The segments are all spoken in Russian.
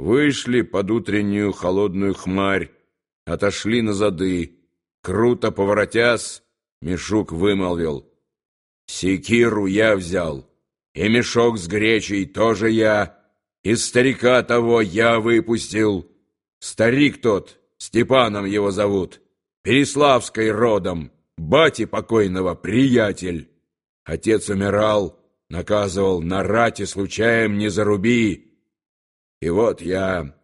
Вышли под утреннюю холодную хмарь, отошли на зады. Круто поворотясь, Мишук вымолвил. Секиру я взял, и мешок с гречей тоже я, и старика того я выпустил. Старик тот, Степаном его зовут, Переславской родом, бати покойного приятель. Отец умирал, наказывал, на рате случаем не заруби, и вот я,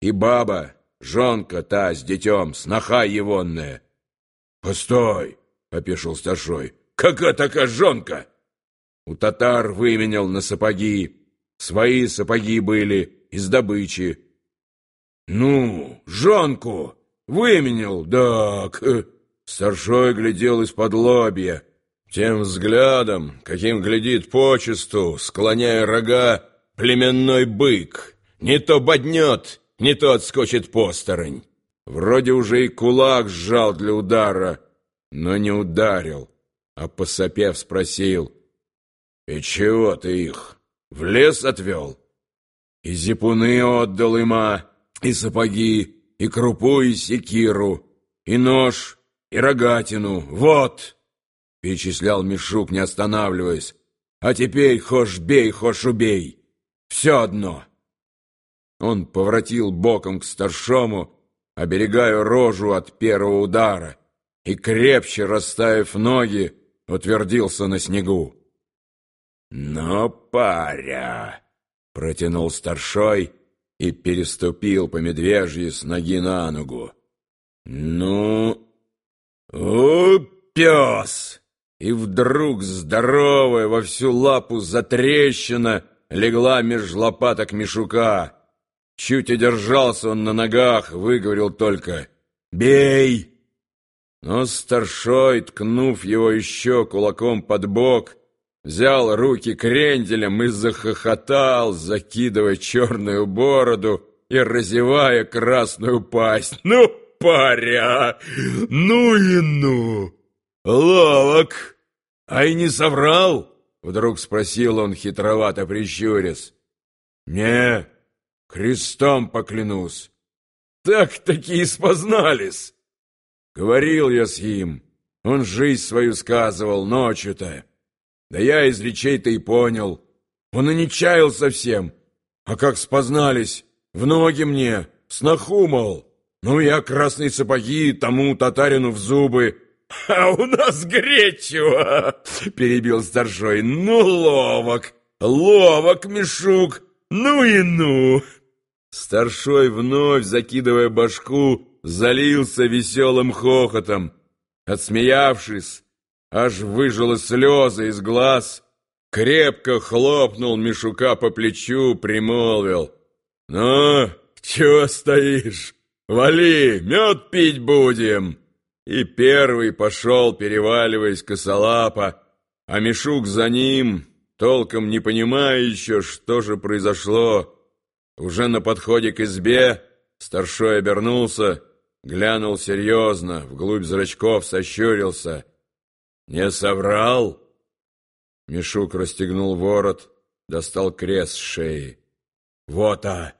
и баба, жонка та с детем, сноха егонная. «Постой!» — опешил старшой. «Какая такая жонка?» У татар выменял на сапоги. Свои сапоги были из добычи. «Ну, жонку выменял, так...» Старшой глядел из-под лобья. Тем взглядом, каким глядит почесту, склоняя рога, племенной бык. Не то боднет, не то отскочит посторонь. Вроде уже и кулак сжал для удара, но не ударил, а посопев спросил. «И чего ты их, в лес отвел?» И зипуны отдал има, и сапоги, и крупу, и секиру, и нож, и рогатину. Вот!» Перечислял Мишук, не останавливаясь. «А теперь хошь бей, хошь убей. Все одно». Он поворотил боком к старшому, оберегая рожу от первого удара, и, крепче расставив ноги, утвердился на снегу. «Но, паря!» — протянул старшой и переступил по медвежьи с ноги на ногу. «Ну, у, пес!» И вдруг здоровая во всю лапу затрещина легла меж лопаток Мишука. Чуть удержался он на ногах, выговорил только «Бей!». Но старшой, ткнув его еще кулаком под бок, взял руки кренделем и захохотал, закидывая черную бороду и разевая красную пасть. «Ну, паря! Ну и ну! Ловок! А и не соврал?» Вдруг спросил он, хитровато прищурясь. «Не, Крестом поклянусь. Так-таки спознались. Говорил я с ним. Он жизнь свою сказывал ночью-то. Да я из речей-то и понял. Он и не чаял совсем. А как спознались, в ноги мне, сноху, мол. Ну, я красные сапоги тому татарину в зубы. «А у нас гречево!» — перебил старшой. «Ну, ловок, ловок, Мишук, ну и ну!» Старшой, вновь закидывая башку, залился веселым хохотом. Отсмеявшись, аж выжило слезы из глаз, крепко хлопнул Мишука по плечу, примолвил. «Ну, чего стоишь? Вали, мед пить будем!» И первый пошел, переваливаясь косолапа, а Мишук за ним, толком не понимая еще, что же произошло, уже на подходе к избе старшой обернулся, глянул серьезно, вглубь зрачков сощурился. «Не соврал?» Мишук расстегнул ворот, достал крест с шеи. «Вот, а!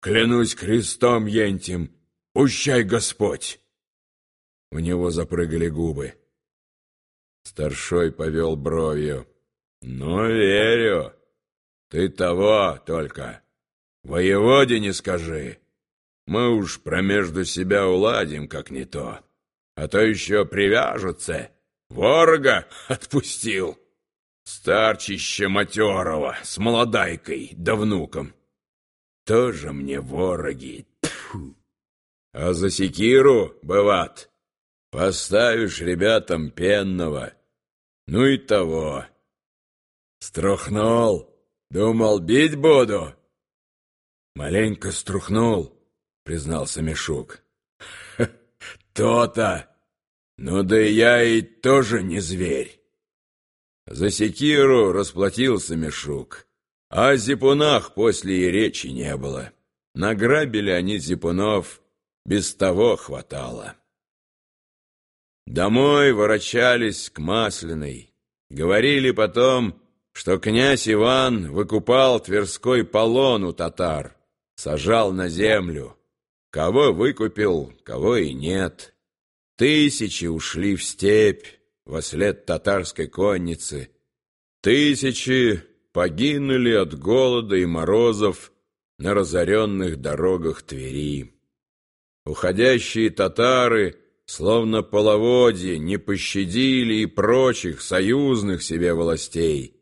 Клянусь крестом ентим! Пущай Господь!» У него запрыгали губы. Старшой повел бровью. «Ну, верю. Ты того только». Воеводе не скажи. Мы уж промежду себя уладим, как не то. А то еще привяжутся. Ворога отпустил. Старчище матерого, с молодайкой да внуком. Тоже мне вороги. Тьфу. А за секиру, быват, поставишь ребятам пенного. Ну и того. Струхнул. Думал, бить буду. «Маленько струхнул», — признался Мишук. «То-то! Ну да я и тоже не зверь». За секиру расплатился Мишук, а о зипунах после и речи не было. Награбили они зипунов, без того хватало. Домой ворочались к Масляной. Говорили потом, что князь Иван выкупал Тверской полон у татар сажал на землю. Кого выкупил, кого и нет. Тысячи ушли в степь во след татарской конницы. Тысячи погинули от голода и морозов на разоренных дорогах Твери. Уходящие татары, словно половодье, не пощадили и прочих союзных себе властей.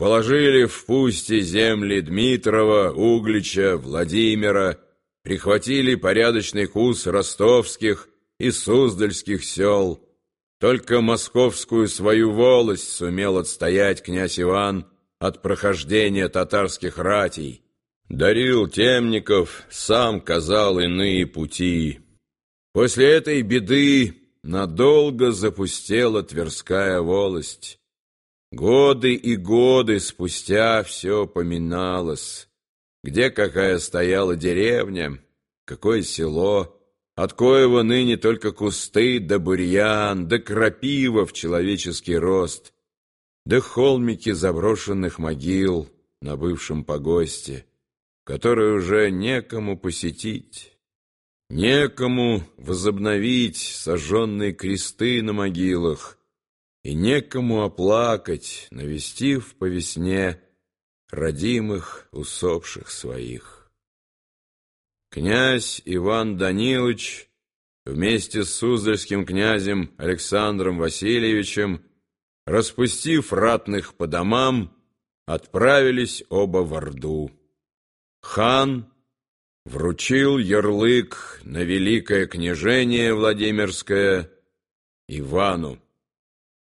Положили в пусти земли Дмитрова, Углича, Владимира, прихватили порядочный кус ростовских и суздальских сел. Только московскую свою волость сумел отстоять князь Иван от прохождения татарских ратей. Дарил темников, сам казал иные пути. После этой беды надолго запустела Тверская волость. Годы и годы спустя все поминалось. Где какая стояла деревня, какое село, от коего ныне только кусты да бурьян, да крапива в человеческий рост, да холмики заброшенных могил на бывшем погосте который уже некому посетить, некому возобновить сожженные кресты на могилах и некому оплакать, навестив по весне родимых усопших своих. Князь Иван Данилович вместе с Суздальским князем Александром Васильевичем, распустив ратных по домам, отправились оба в Орду. Хан вручил ярлык на великое княжение Владимирское Ивану.